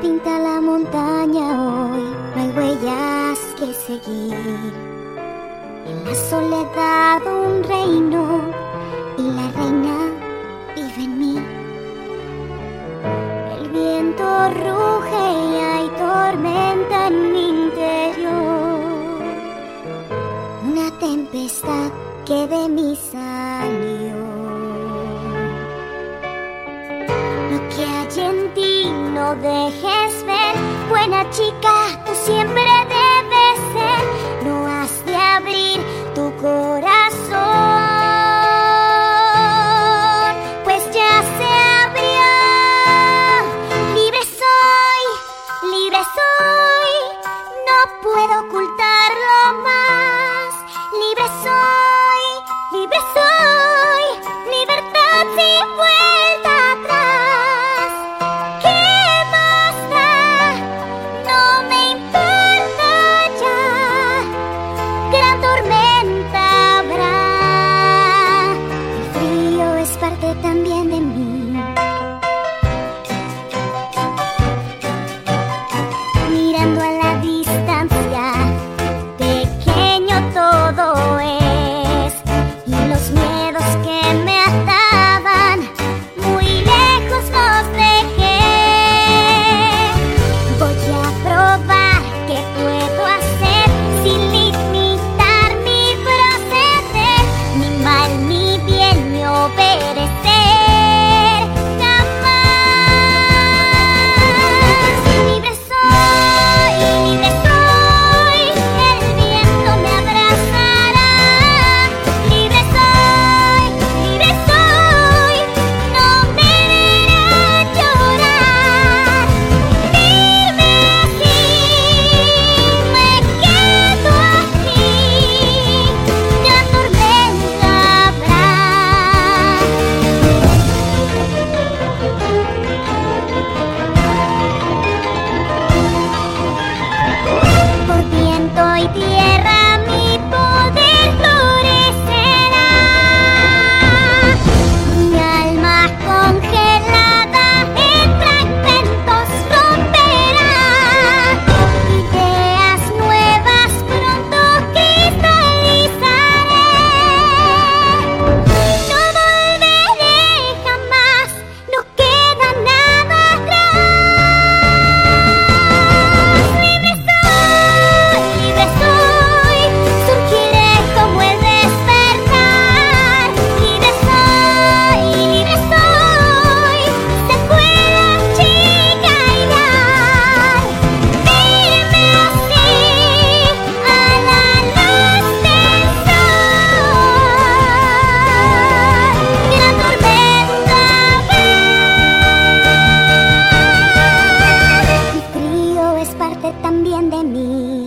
Pinta la montaña hoy, no hay huellas que seguir. En la soledad un reino y la reina vive en mí. El viento ruge y hay tormenta en mi interior. Una tempestad que de mí salió. Dejes ver, buena chica, tú siempre todo también de mí.